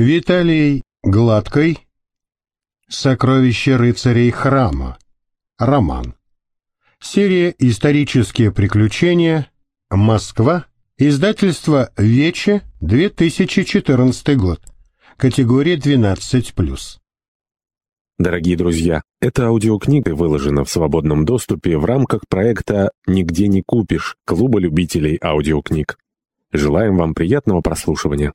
Виталий Гладкой «Сокровища рыцарей храма». Роман. Серия «Исторические приключения». Москва. Издательство «Вече», 2014 год. Категория 12+. Дорогие друзья, эта аудиокнига выложена в свободном доступе в рамках проекта «Нигде не купишь» Клуба любителей аудиокниг. Желаем вам приятного прослушивания.